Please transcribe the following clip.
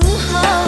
如何？